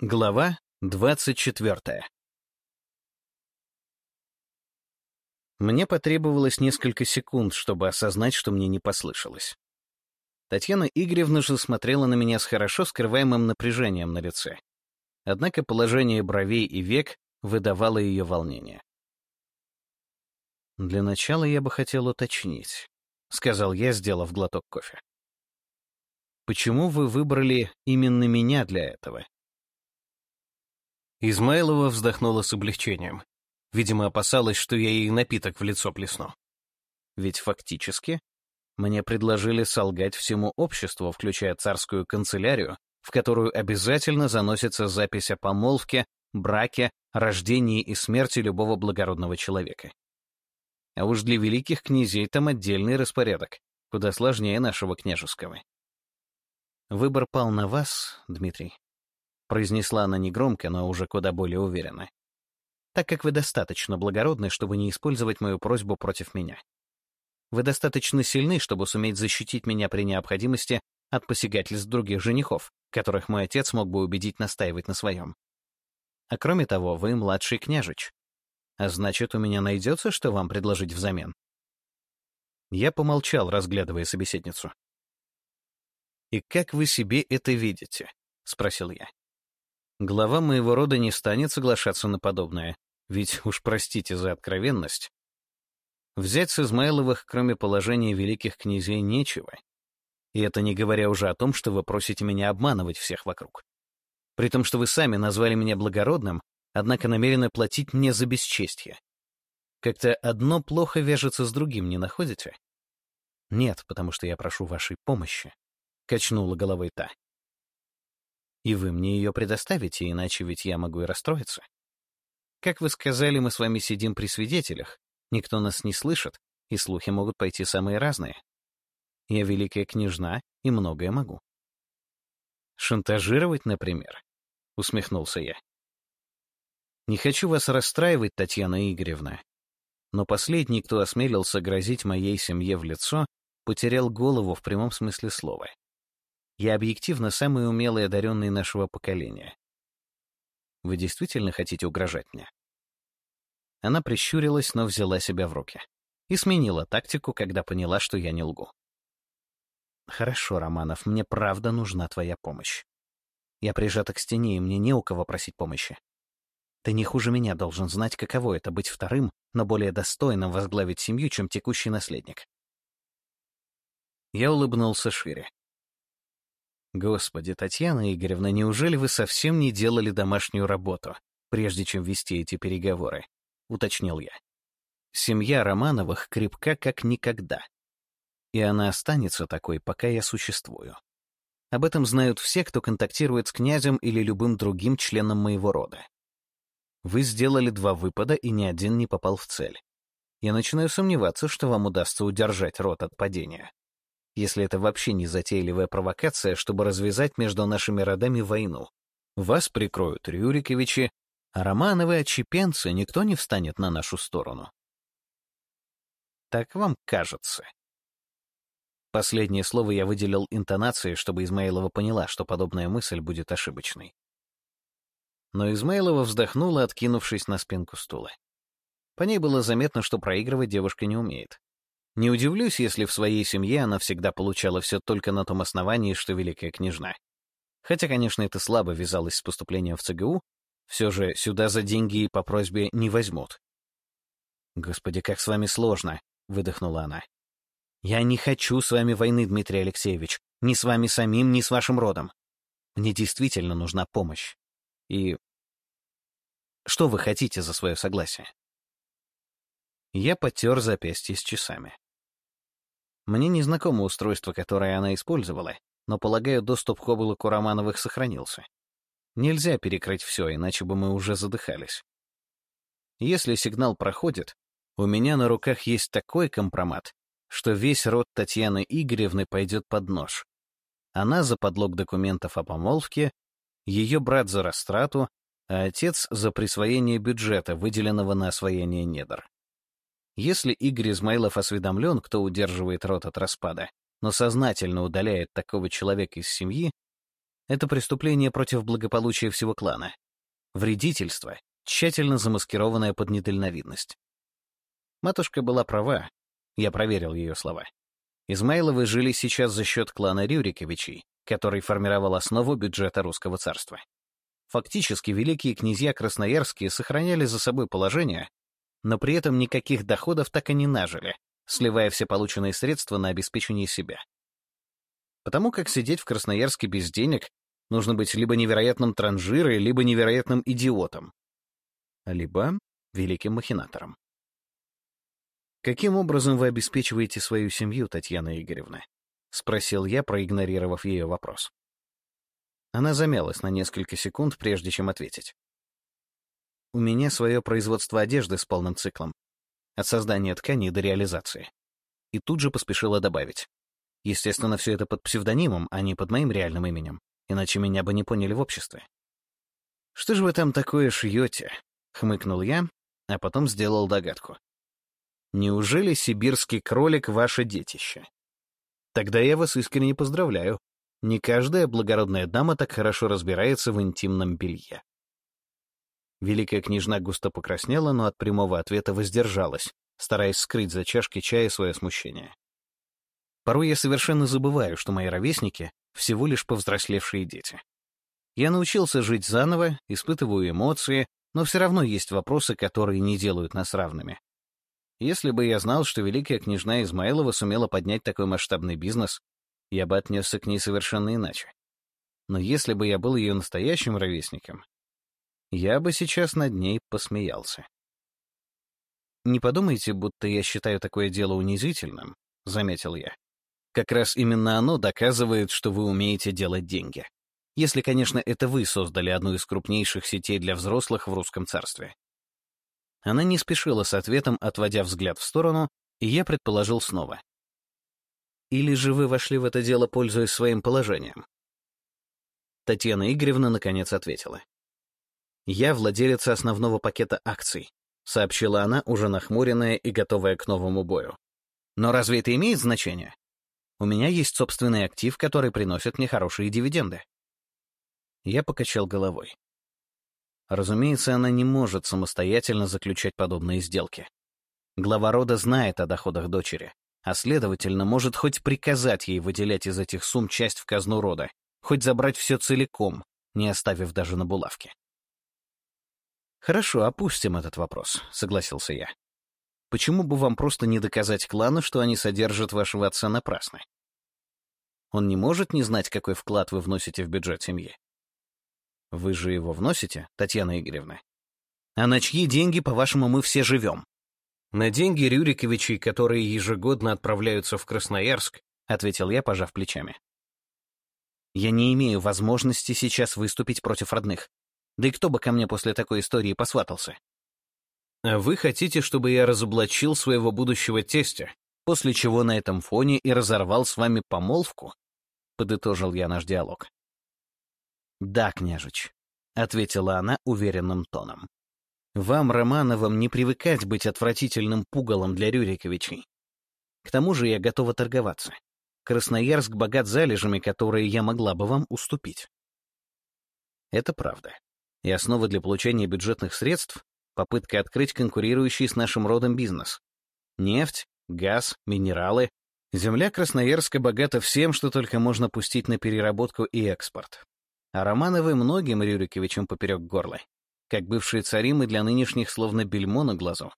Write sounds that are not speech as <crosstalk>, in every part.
Глава двадцать четвертая Мне потребовалось несколько секунд, чтобы осознать, что мне не послышалось. Татьяна Игоревна же смотрела на меня с хорошо скрываемым напряжением на лице. Однако положение бровей и век выдавало ее волнение. «Для начала я бы хотел уточнить», — сказал я, сделав глоток кофе. «Почему вы выбрали именно меня для этого?» Измайлова вздохнула с облегчением. Видимо, опасалась, что я ей напиток в лицо плесну. Ведь фактически мне предложили солгать всему обществу, включая царскую канцелярию, в которую обязательно заносится запись о помолвке, браке, рождении и смерти любого благородного человека. А уж для великих князей там отдельный распорядок, куда сложнее нашего княжеского. Выбор пал на вас, Дмитрий, произнесла она негромко, но уже куда более уверенно. Так как вы достаточно благородны, чтобы не использовать мою просьбу против меня. Вы достаточно сильны, чтобы суметь защитить меня при необходимости от посягательств других женихов, которых мой отец мог бы убедить настаивать на своем. А кроме того, вы младший княжич, а значит, у меня найдется, что вам предложить взамен. Я помолчал, разглядывая собеседницу. «И как вы себе это видите?» — спросил я. Глава моего рода не станет соглашаться на подобное, ведь, <laughs> уж простите за откровенность, взять с Измайловых, кроме положения великих князей, нечего. И это не говоря уже о том, что вы просите меня обманывать всех вокруг. При том, что вы сами назвали меня благородным, однако намерены платить мне за бесчестье. Как-то одно плохо вяжется с другим, не находите? Нет, потому что я прошу вашей помощи, — качнула головой та. И вы мне ее предоставите, иначе ведь я могу и расстроиться. Как вы сказали, мы с вами сидим при свидетелях, никто нас не слышит, и слухи могут пойти самые разные. Я великая княжна и многое могу. Шантажировать, например, — усмехнулся я. Не хочу вас расстраивать, Татьяна Игоревна, но последний, кто осмелился грозить моей семье в лицо, потерял голову в прямом смысле слова. Я объективно самый умелый одаренный нашего поколения. Вы действительно хотите угрожать мне?» Она прищурилась, но взяла себя в руки. И сменила тактику, когда поняла, что я не лгу. «Хорошо, Романов, мне правда нужна твоя помощь. Я прижата к стене, и мне не у кого просить помощи. Ты не хуже меня должен знать, каково это быть вторым, но более достойным возглавить семью, чем текущий наследник. Я улыбнулся шире. Господи, Татьяна Игоревна, неужели вы совсем не делали домашнюю работу, прежде чем вести эти переговоры? Уточнил я. Семья Романовых крепка как никогда. И она останется такой, пока я существую. Об этом знают все, кто контактирует с князем или любым другим членом моего рода. Вы сделали два выпада, и ни один не попал в цель. Я начинаю сомневаться, что вам удастся удержать рот от падения. Если это вообще не затейливая провокация, чтобы развязать между нашими родами войну. Вас прикроют Рюриковичи, а Романовы отчепенцы никто не встанет на нашу сторону. Так вам кажется. Последнее слово я выделил интонацией, чтобы Измаилова поняла, что подобная мысль будет ошибочной но Измайлова вздохнула, откинувшись на спинку стула. По ней было заметно, что проигрывать девушка не умеет. Не удивлюсь, если в своей семье она всегда получала все только на том основании, что великая княжна. Хотя, конечно, это слабо вязалось с поступлением в ЦГУ, все же сюда за деньги и по просьбе не возьмут. «Господи, как с вами сложно!» — выдохнула она. «Я не хочу с вами войны, Дмитрий Алексеевич. Ни с вами самим, ни с вашим родом. Мне действительно нужна помощь. И что вы хотите за свое согласие? Я потер запястье с часами. Мне не знакомо устройство, которое она использовала, но, полагаю, доступ к облаку Романовых сохранился. Нельзя перекрыть все, иначе бы мы уже задыхались. Если сигнал проходит, у меня на руках есть такой компромат, что весь род Татьяны Игоревны пойдет под нож. Она за подлог документов о помолвке, ее брат за растрату, а отец за присвоение бюджета, выделенного на освоение недр. Если Игорь Измайлов осведомлен, кто удерживает рот от распада, но сознательно удаляет такого человека из семьи, Это преступление против благополучия всего клана. Вредительство, тщательно замаскированное под недальновидность. Матушка была права, я проверил ее слова. Измайловы жили сейчас за счет клана Рюриковичей, который формировал основу бюджета русского царства. Фактически великие князья Красноярские сохраняли за собой положение, но при этом никаких доходов так и не нажили, сливая все полученные средства на обеспечение себя. Потому как сидеть в Красноярске без денег нужно быть либо невероятным транжирой, либо невероятным идиотом, либо великим махинатором. «Каким образом вы обеспечиваете свою семью, Татьяна Игоревна?» — спросил я, проигнорировав ее вопрос. Она замялась на несколько секунд, прежде чем ответить. «У меня свое производство одежды с полным циклом, от создания ткани до реализации». И тут же поспешила добавить. Естественно, все это под псевдонимом, а не под моим реальным именем, иначе меня бы не поняли в обществе. «Что же вы там такое шьете?» — хмыкнул я, а потом сделал догадку. Неужели сибирский кролик — ваше детище? Тогда я вас искренне поздравляю. Не каждая благородная дама так хорошо разбирается в интимном белье. Великая княжна густо покраснела, но от прямого ответа воздержалась, стараясь скрыть за чашкой чая свое смущение. Порой я совершенно забываю, что мои ровесники — всего лишь повзрослевшие дети. Я научился жить заново, испытываю эмоции, но все равно есть вопросы, которые не делают нас равными. Если бы я знал, что великая княжна Измайлова сумела поднять такой масштабный бизнес, я бы отнесся к ней совершенно иначе. Но если бы я был ее настоящим ровесником, я бы сейчас над ней посмеялся. «Не подумайте, будто я считаю такое дело унизительным», — заметил я. «Как раз именно оно доказывает, что вы умеете делать деньги. Если, конечно, это вы создали одну из крупнейших сетей для взрослых в русском царстве. Она не спешила с ответом, отводя взгляд в сторону, и я предположил снова. «Или же вы вошли в это дело, пользуясь своим положением?» Татьяна Игоревна наконец ответила. «Я владелица основного пакета акций», — сообщила она, уже нахмуренная и готовая к новому бою. «Но разве это имеет значение? У меня есть собственный актив, который приносит мне хорошие дивиденды». Я покачал головой. Разумеется, она не может самостоятельно заключать подобные сделки. Глава рода знает о доходах дочери, а следовательно, может хоть приказать ей выделять из этих сумм часть в казну рода, хоть забрать все целиком, не оставив даже на булавке. «Хорошо, опустим этот вопрос», — согласился я. «Почему бы вам просто не доказать клану, что они содержат вашего отца напрасно? Он не может не знать, какой вклад вы вносите в бюджет семьи. Вы же его вносите, Татьяна Игоревна? А на чьи деньги, по-вашему, мы все живем? На деньги Рюриковичей, которые ежегодно отправляются в Красноярск, ответил я, пожав плечами. Я не имею возможности сейчас выступить против родных. Да и кто бы ко мне после такой истории посватался? А вы хотите, чтобы я разоблачил своего будущего тестя, после чего на этом фоне и разорвал с вами помолвку? Подытожил я наш диалог. «Да, княжич», — ответила она уверенным тоном. «Вам, Романовым, не привыкать быть отвратительным пугалом для Рюриковичей. К тому же я готова торговаться. Красноярск богат залежами, которые я могла бы вам уступить». Это правда. И основа для получения бюджетных средств — попытка открыть конкурирующий с нашим родом бизнес. Нефть, газ, минералы. Земля Красноярска богата всем, что только можно пустить на переработку и экспорт. А Романовы многим Рюриковичам поперек горла. Как бывшие цари мы для нынешних словно бельмо на глазу.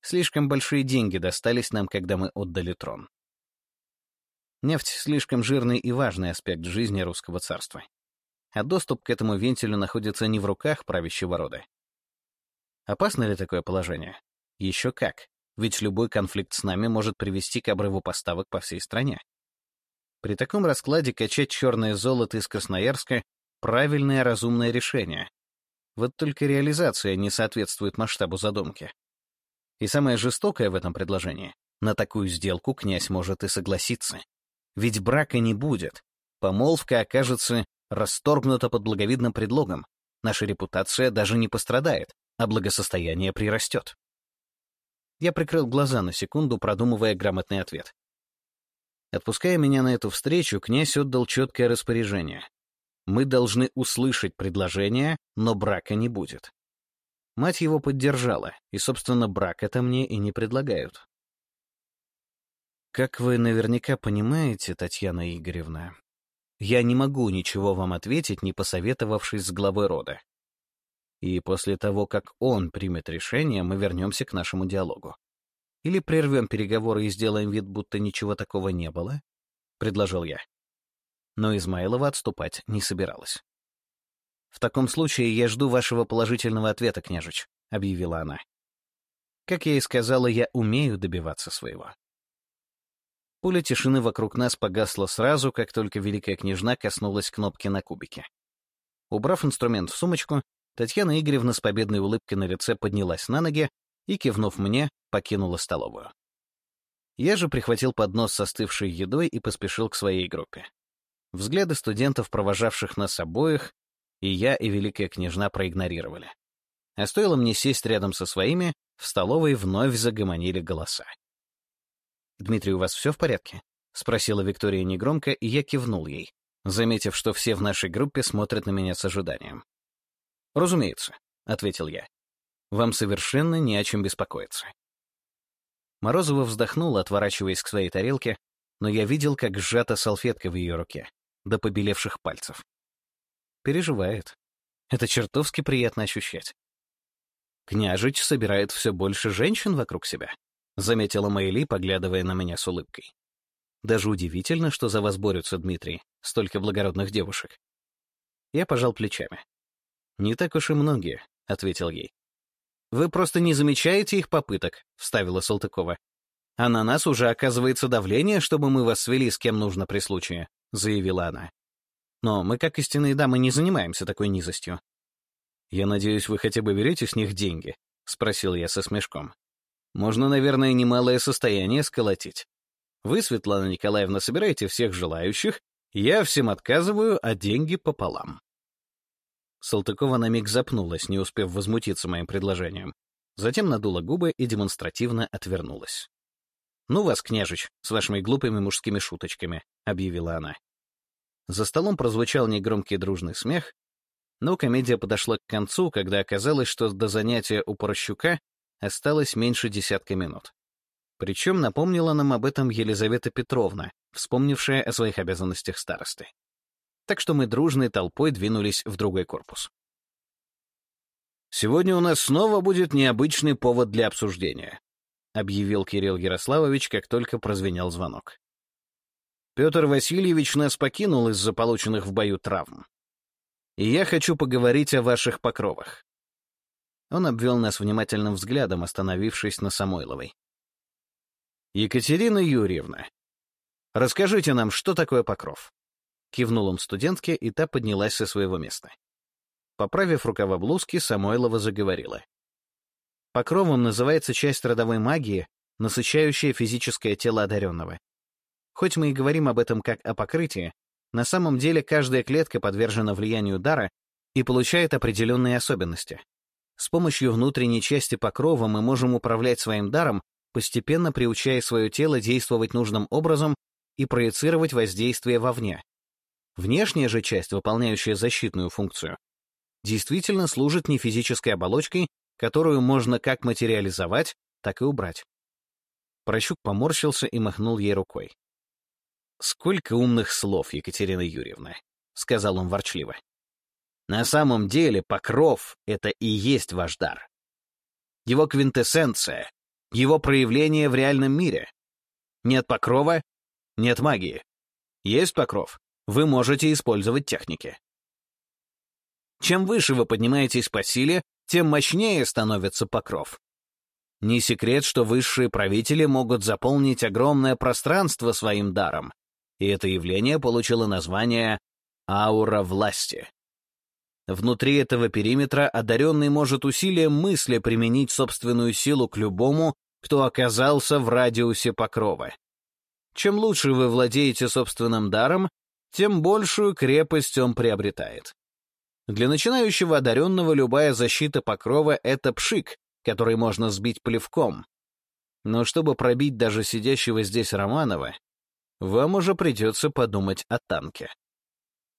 Слишком большие деньги достались нам, когда мы отдали трон. Нефть — слишком жирный и важный аспект жизни русского царства. А доступ к этому вентилю находится не в руках правящего рода. Опасно ли такое положение? Еще как, ведь любой конфликт с нами может привести к обрыву поставок по всей стране. При таком раскладе качать черное золото из Красноярска правильное разумное решение. Вот только реализация не соответствует масштабу задумки. И самое жестокое в этом предложении — на такую сделку князь может и согласиться. Ведь брака не будет. Помолвка окажется расторгнута под благовидным предлогом. Наша репутация даже не пострадает, а благосостояние прирастет. Я прикрыл глаза на секунду, продумывая грамотный ответ. Отпуская меня на эту встречу, князь отдал четкое распоряжение Мы должны услышать предложение, но брака не будет. Мать его поддержала, и, собственно, брак это мне и не предлагают. Как вы наверняка понимаете, Татьяна Игоревна, я не могу ничего вам ответить, не посоветовавшись с главой рода. И после того, как он примет решение, мы вернемся к нашему диалогу. Или прервем переговоры и сделаем вид, будто ничего такого не было? — предложил я. Но Измайлова отступать не собиралась. «В таком случае я жду вашего положительного ответа, княжич», — объявила она. Как я и сказала, я умею добиваться своего. Пуля тишины вокруг нас погасла сразу, как только великая княжна коснулась кнопки на кубике. Убрав инструмент в сумочку, Татьяна Игоревна с победной улыбкой на лице поднялась на ноги и, кивнув мне, покинула столовую. Я же прихватил поднос с остывшей едой и поспешил к своей группе. Взгляды студентов, провожавших нас обоих, и я, и великая княжна проигнорировали. А стоило мне сесть рядом со своими, в столовой вновь загомонили голоса. «Дмитрий, у вас все в порядке?» — спросила Виктория негромко, и я кивнул ей, заметив, что все в нашей группе смотрят на меня с ожиданием. «Разумеется», — ответил я. «Вам совершенно не о чем беспокоиться». Морозова вздохнула, отворачиваясь к своей тарелке, но я видел, как сжата салфетка в ее руке, до побелевших пальцев. Переживает. Это чертовски приятно ощущать. Княжич собирает все больше женщин вокруг себя. — заметила Мэйли, поглядывая на меня с улыбкой. «Даже удивительно, что за вас борются, Дмитрий, столько благородных девушек». Я пожал плечами. «Не так уж и многие», — ответил ей. «Вы просто не замечаете их попыток», — вставила Салтыкова. «А на нас уже оказывается давление, чтобы мы вас свели с кем нужно при случае», — заявила она. «Но мы, как истинные дамы, не занимаемся такой низостью». «Я надеюсь, вы хотя бы берете с них деньги?» — спросил я со смешком. Можно, наверное, немалое состояние сколотить. Вы, Светлана Николаевна, собираете всех желающих, я всем отказываю, а деньги пополам. Салтыкова на миг запнулась, не успев возмутиться моим предложением. Затем надула губы и демонстративно отвернулась. «Ну вас, княжич, с вашими глупыми мужскими шуточками», — объявила она. За столом прозвучал негромкий дружный смех, но комедия подошла к концу, когда оказалось, что до занятия у Порощука осталось меньше десятка минут. Причем напомнила нам об этом Елизавета Петровна, вспомнившая о своих обязанностях старосты. Так что мы дружной толпой двинулись в другой корпус. «Сегодня у нас снова будет необычный повод для обсуждения», объявил Кирилл Ярославович, как только прозвенел звонок. Петр Васильевич нас покинул из-за полученных в бою травм. И я хочу поговорить о ваших покровах. Он обвел нас внимательным взглядом, остановившись на Самойловой. «Екатерина Юрьевна, расскажите нам, что такое покров?» Кивнул он студентке, и та поднялась со своего места. Поправив рукава блузки, Самойлова заговорила. Покровом называется часть родовой магии, насыщающая физическое тело одаренного. Хоть мы и говорим об этом как о покрытии, на самом деле каждая клетка подвержена влиянию дара и получает определенные особенности. С помощью внутренней части покрова мы можем управлять своим даром, постепенно приучая свое тело действовать нужным образом и проецировать воздействие вовне. Внешняя же часть, выполняющая защитную функцию, действительно служит не физической оболочкой, которую можно как материализовать, так и убрать. Прощук поморщился и махнул ей рукой. «Сколько умных слов, Екатерина Юрьевна!» — сказал он ворчливо. На самом деле покров — это и есть ваш дар. Его квинтэссенция, его проявление в реальном мире. Нет покрова — нет магии. Есть покров — вы можете использовать техники. Чем выше вы поднимаетесь по силе, тем мощнее становится покров. Не секрет, что высшие правители могут заполнить огромное пространство своим даром, и это явление получило название «аура власти». Внутри этого периметра одаренный может усилием мысли применить собственную силу к любому, кто оказался в радиусе покрова. Чем лучше вы владеете собственным даром, тем большую крепость он приобретает. Для начинающего одаренного любая защита покрова — это пшик, который можно сбить плевком. Но чтобы пробить даже сидящего здесь Романова, вам уже придется подумать о танке.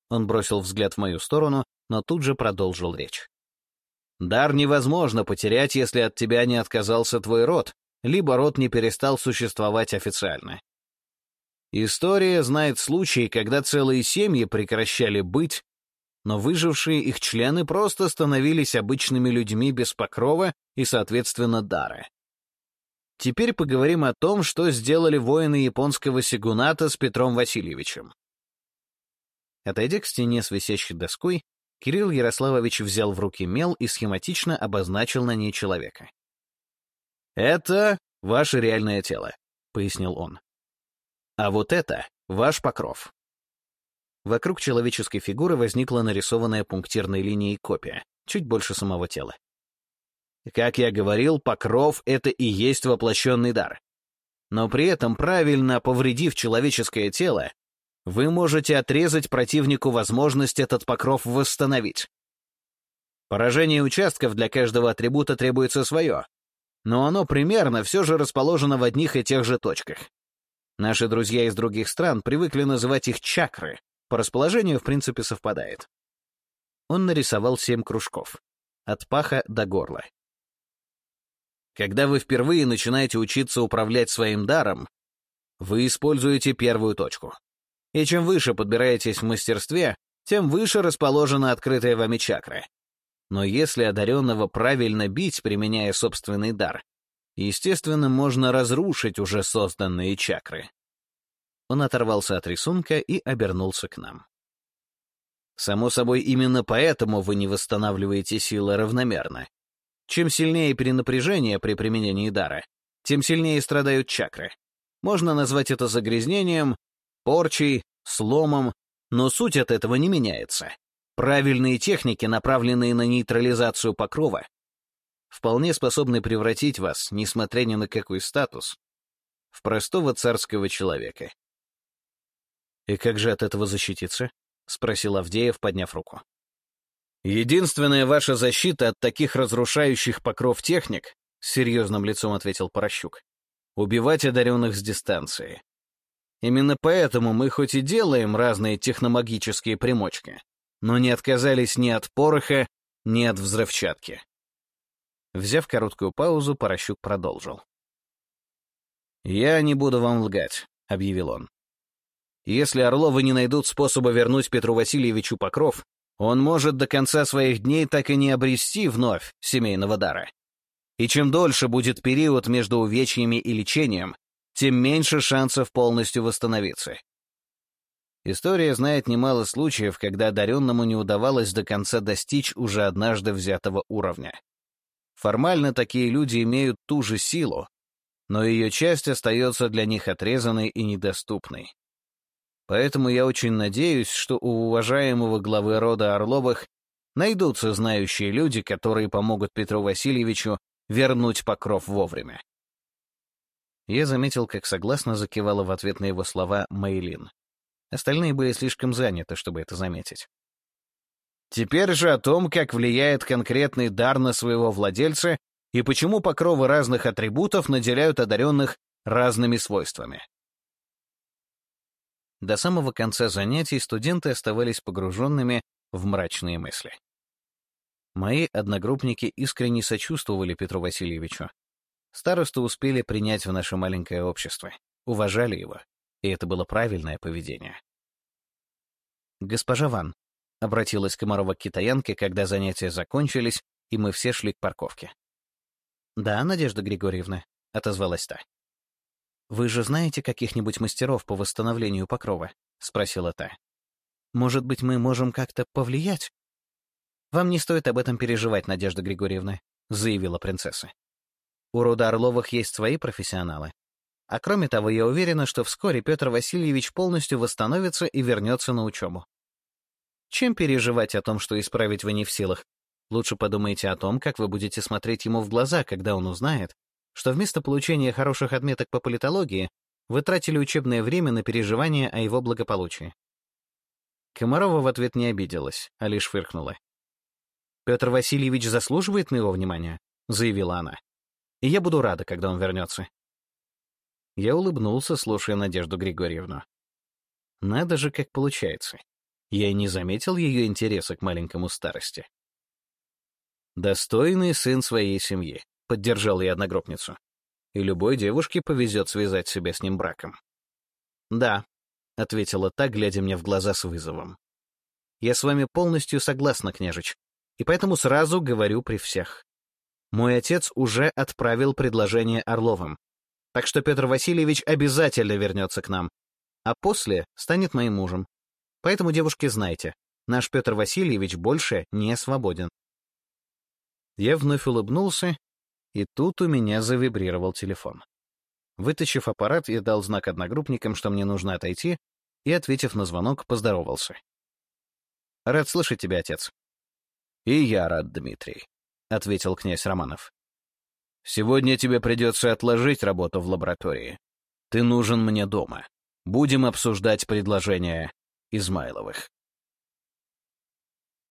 Он бросил взгляд в мою сторону, но тут же продолжил речь. «Дар невозможно потерять, если от тебя не отказался твой род, либо род не перестал существовать официально. История знает случаи, когда целые семьи прекращали быть, но выжившие их члены просто становились обычными людьми без покрова и, соответственно, дара. Теперь поговорим о том, что сделали воины японского сигуната с Петром Васильевичем. Отойдя к стене с висящей доской, Кирилл Ярославович взял в руки мел и схематично обозначил на ней человека. «Это ваше реальное тело», — пояснил он. «А вот это ваш покров». Вокруг человеческой фигуры возникла нарисованная пунктирной линией копия, чуть больше самого тела. Как я говорил, покров — это и есть воплощенный дар. Но при этом, правильно повредив человеческое тело, вы можете отрезать противнику возможность этот покров восстановить. Поражение участков для каждого атрибута требуется свое, но оно примерно все же расположено в одних и тех же точках. Наши друзья из других стран привыкли называть их чакры, по расположению в принципе совпадает. Он нарисовал семь кружков, от паха до горла. Когда вы впервые начинаете учиться управлять своим даром, вы используете первую точку. И чем выше подбираетесь в мастерстве, тем выше расположена открытая вами чакра. Но если одаренного правильно бить, применяя собственный дар, естественно, можно разрушить уже созданные чакры. Он оторвался от рисунка и обернулся к нам. Само собой, именно поэтому вы не восстанавливаете силы равномерно. Чем сильнее перенапряжение при применении дара, тем сильнее страдают чакры. Можно назвать это загрязнением, порчей, сломом, но суть от этого не меняется. Правильные техники, направленные на нейтрализацию покрова, вполне способны превратить вас, несмотря ни на какой статус, в простого царского человека. «И как же от этого защититься?» — спросил Авдеев, подняв руку. «Единственная ваша защита от таких разрушающих покров техник», — с серьезным лицом ответил Порощук, — «убивать одаренных с дистанции. Именно поэтому мы хоть и делаем разные техномагические примочки, но не отказались ни от пороха, ни от взрывчатки». Взяв короткую паузу, Порощук продолжил. «Я не буду вам лгать», — объявил он. «Если Орловы не найдут способа вернуть Петру Васильевичу покров, он может до конца своих дней так и не обрести вновь семейного дара. И чем дольше будет период между увечьями и лечением, тем меньше шансов полностью восстановиться. История знает немало случаев, когда одаренному не удавалось до конца достичь уже однажды взятого уровня. Формально такие люди имеют ту же силу, но ее часть остается для них отрезанной и недоступной. Поэтому я очень надеюсь, что у уважаемого главы рода Орловых найдутся знающие люди, которые помогут Петру Васильевичу вернуть покров вовремя. Я заметил, как согласно закивала в ответ на его слова Мейлин. Остальные были слишком заняты, чтобы это заметить. Теперь же о том, как влияет конкретный дар на своего владельца и почему покровы разных атрибутов наделяют одаренных разными свойствами. До самого конца занятий студенты оставались погруженными в мрачные мысли. Мои одногруппники искренне сочувствовали Петру Васильевичу. Старосту успели принять в наше маленькое общество, уважали его, и это было правильное поведение. «Госпожа Ван», — обратилась Комарова к китаянке, когда занятия закончились, и мы все шли к парковке. «Да, Надежда Григорьевна», — отозвалась та. «Вы же знаете каких-нибудь мастеров по восстановлению покрова?» — спросила та. «Может быть, мы можем как-то повлиять?» «Вам не стоит об этом переживать, Надежда Григорьевна», — заявила принцесса. «У рода Орловых есть свои профессионалы. А кроме того, я уверена, что вскоре Петр Васильевич полностью восстановится и вернется на учебу. Чем переживать о том, что исправить вы не в силах? Лучше подумайте о том, как вы будете смотреть ему в глаза, когда он узнает, что вместо получения хороших отметок по политологии вы тратили учебное время на переживания о его благополучии. Комарова в ответ не обиделась, а лишь фыркнула. «Петр Васильевич заслуживает моего внимания», — заявила она. «И я буду рада, когда он вернется». Я улыбнулся, слушая Надежду Григорьевну. Надо же, как получается. Я и не заметил ее интереса к маленькому старости. «Достойный сын своей семьи», — поддержал я одногруппницу. «И любой девушке повезет связать себя с ним браком». «Да», — ответила та, глядя мне в глаза с вызовом. «Я с вами полностью согласна, княжич, и поэтому сразу говорю при всех. Мой отец уже отправил предложение Орловым, так что Петр Васильевич обязательно вернется к нам, а после станет моим мужем. Поэтому, девушки, знайте, наш Петр Васильевич больше не свободен. Я вновь улыбнулся, и тут у меня завибрировал телефон. Вытащив аппарат, я дал знак одногруппникам, что мне нужно отойти, и, ответив на звонок, поздоровался. «Рад слышать тебя, отец». «И я рад, Дмитрий», — ответил князь Романов. «Сегодня тебе придется отложить работу в лаборатории. Ты нужен мне дома. Будем обсуждать предложение Измайловых».